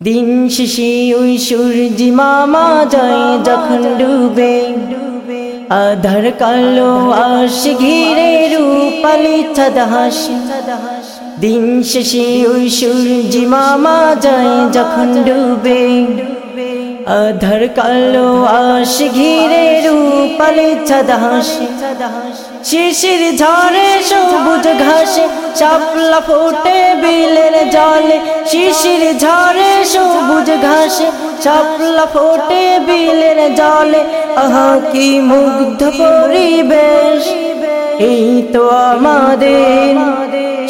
দিন শেষে ওই সূর্যি মামা যায় যখন ডুবে। আধার কালো আশ ঘিরে রূপালি চাঁদ হাসি দিন শেষে ওই সূর্যি মামা যায় যখন ডুবে। আধার কালো আশ ঘিরে রূপালি চাঁদ হাসি শিশির ঝরে সবুজ ঘাসে চাপলা ফোটে বিলের জলে, শিশির ঝরে সবুজ ঘাসে। চাপলা ফোটে বিলের জলে, আহা কি মুগ্ধ পরিবেশ। এই তো আমাদের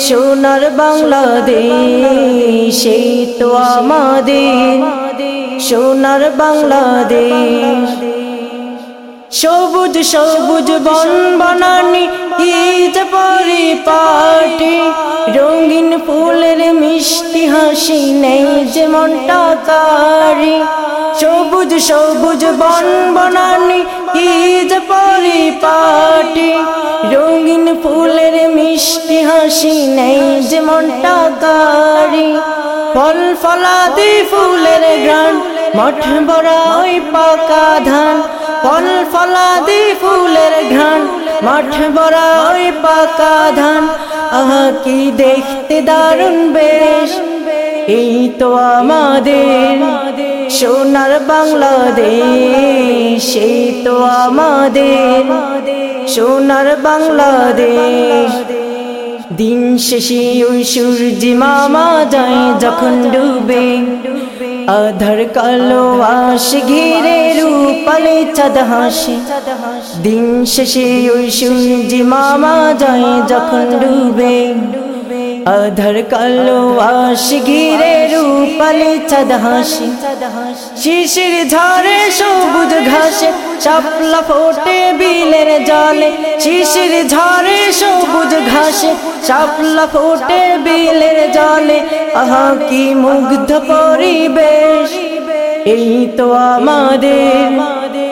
সোনার বাংলাদেশ, এই তো আমাদের সোনার বাংলাদেশ। সবুজ সবুজ বন বনানি ঈদ পরিপাটি। রঙিন ফুলের মিষ্টি হাসি নেই যে মনটা কারি। সবুজ সবুজ বন বনানি ঈদ পরিপাটি। রঙিন ফুলের মিষ্টি হাসি নেই যে মনটা কারি। ফল ফলাদি ফুলের গান মঠ বড়া পাকা ধান। ফল ফলাদি ফুলের ঘ্রাণ, মাঠ বড়া ওই পাকা ধান। আহা, কি দেখতে দারুণ বেশ। এই তো আমাদের সোনার বাংলাদেশ, এই তো আমাদের সোনার বাংলাদেশ। দিন শেষে ওই সূর্যি মামা যায় যখন ডুবে। আধার কালো আশ ঘিরে রূপালে চাঁদ হাসি। দিন শেষে ওই সূর্যি মামা যায় যখন ডুবে। আধার কালো আশ ঘিরে রূপালে চাঁদ হাসি। শিশির ঝরে সবুজ ঘাসে চাপলা ফোটে বিলের জলে। শিশির ঝরে সবুজ ঘাসে চাপলা ফোটে বিলের জলে। আহা কি মুগ্ধ পরিবেশ। এই তো আমাদের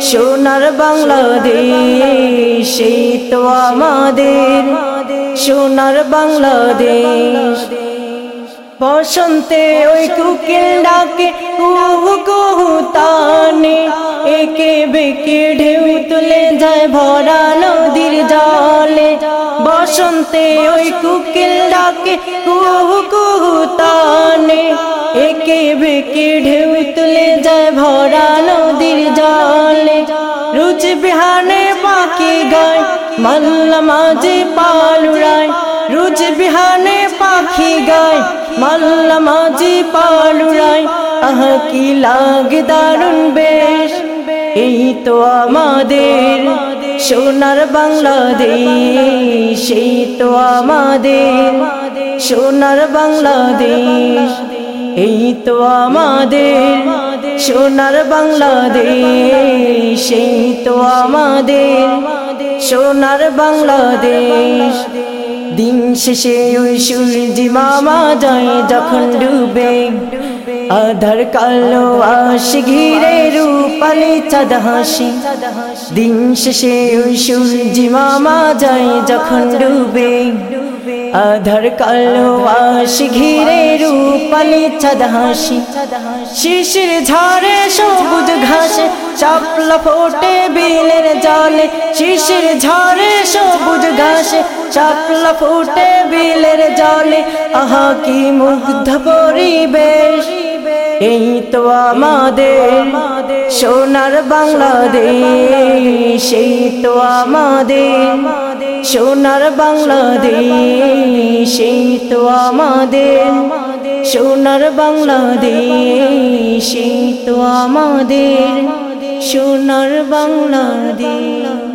সোনার বাংলাদেশ এই তো আমাদের সোনার বাংলাদেশ। বসন্তে ওই কুকিল ডাকে কুহু তানে একে বেকে ঢেউ তুলে যায় ভরা নদীর জলে। বসন্তে ওই কুকিল ডাকে কুহু কুহু তানে একে বেকে ঢেউ তুলে যায় ভরা নদীর জলে। রুচ বিহানে পাখি গায় মাল্লা মাঝে পালুড়ায় রুচ বিহানে পাখি গায়। মাল্লা মাঝে পালুড়ায়, আহ কি লাগে দারুণ বেশ। এই তো আমাদের সোনার বাংলাদেশ, এই তো আমাদের সোনার বাংলাদেশ। এই তো আমাদের সোনার বাংলাদেশ, এই তো আমাদের সোনার বাংলাদেশ। দিন শেষে ওই সূর্যি মামা যায় যখন ডুবে। আধার কালো আশ ঘিরে রূপালি চাঁদ হাসি। দিন শেষে ওই সূর্যি মামা যায় যখন ডুবে। আধার কালো আশ ঘিরে রূপালি চাঁদ শিশির ঝরে সবুজ ঘাসে, চাপলা ফোটে বিলের জলে। শিশির ঝরে সবুজ ঘাসে, চাপলা ফোটে বিলের জলে। আহা, কি মুগ্ধ পরিবেশ। এই তো আমাদের সোনার বাংলাদেশ, এই তো আমাদের সোনার বাংলাদেশ। এই তো আমাদের সোনার বাংলাদেশ সেই তো আমাদের সোনার বাংলাদেশ।